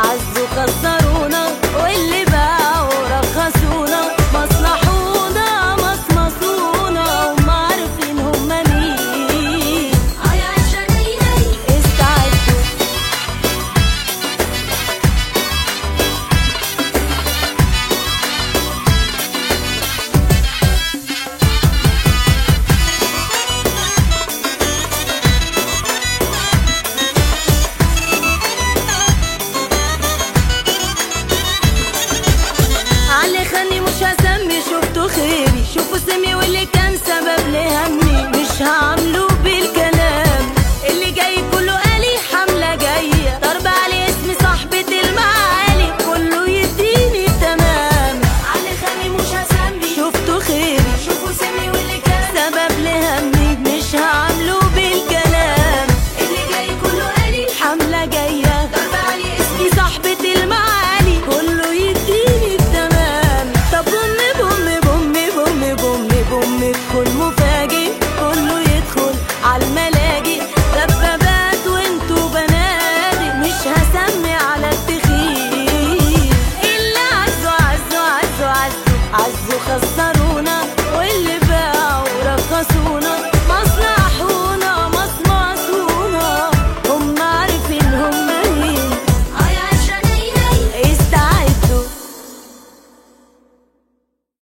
عزوا كسرونا واللي بقى موسمي واللي كان سبب لهمي مش هعمله بالكلام. אז הוא חזר